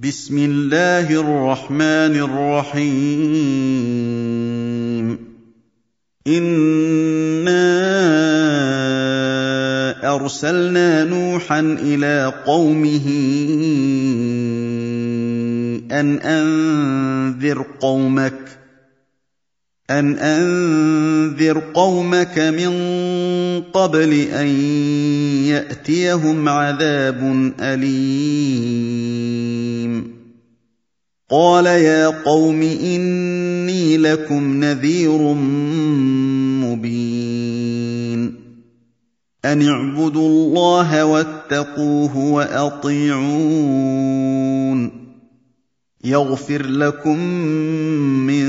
بسم الله الرحمن الرحيم. إنا أرسلنا نوحا إلى قومه أن أنذر قومك ان انذر قومك من قبل ان ياتيهم عذاب اليم قال يا قوم اني لكم نذير مبين ان اعبدوا الله واتقوه واطيعون يغفر لكم من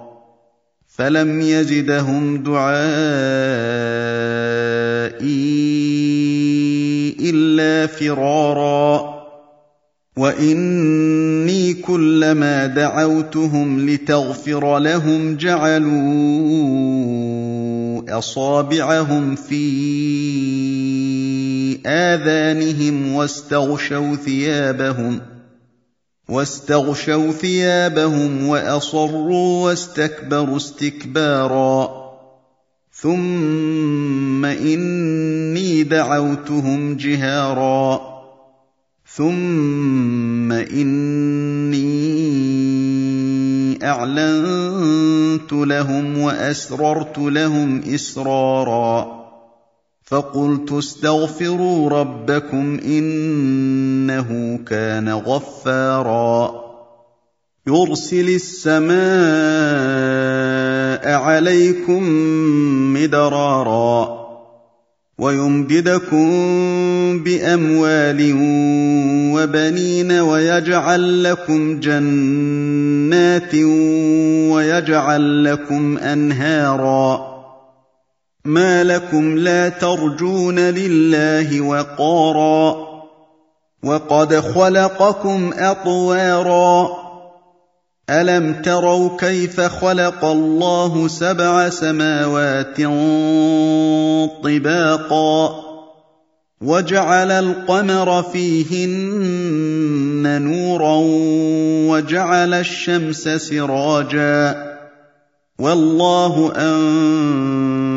فلم يزدهم دعائي الا فرارا واني كلما دعوتهم لتغفر لهم جعلوا اصابعهم في اذانهم واستغشوا ثيابهم واستغشوا ثيابهم وأصروا واستكبروا استكبارا. ثم إني دعوتهم جهارا. ثم إني أعلنت لهم وأسررت لهم إسرارا. فقلت استغفروا ربكم إنه كان غفارا. يرسل السماء عليكم مدرارا ويمددكم بأموال وبنين ويجعل لكم جنات ويجعل لكم أنهارا. ما لكم لا ترجون لله وقارا وقد خلقكم أطوارا ألم تروا كيف خلق الله سبع سماوات طباقا وجعل القمر فيهن نورا وجعل الشمس سراجا والله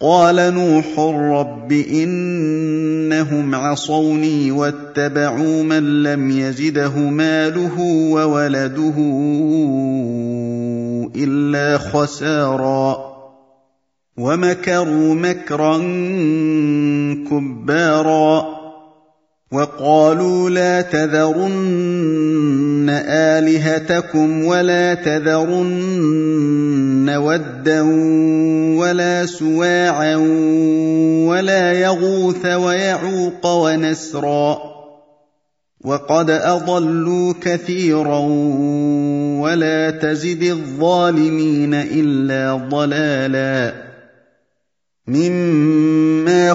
قال نوح رب إنهم عصوني واتبعوا من لم يزده ماله وولده إلا خسارا ومكروا مكرا كبارا وقالوا لا تذرن آلهتكم ولا تذرن ودا ولا سواعا ولا يغوث ويعوق ونسرا وقد أضلوا كثيرا ولا تزد الظالمين إلا ضلالا مما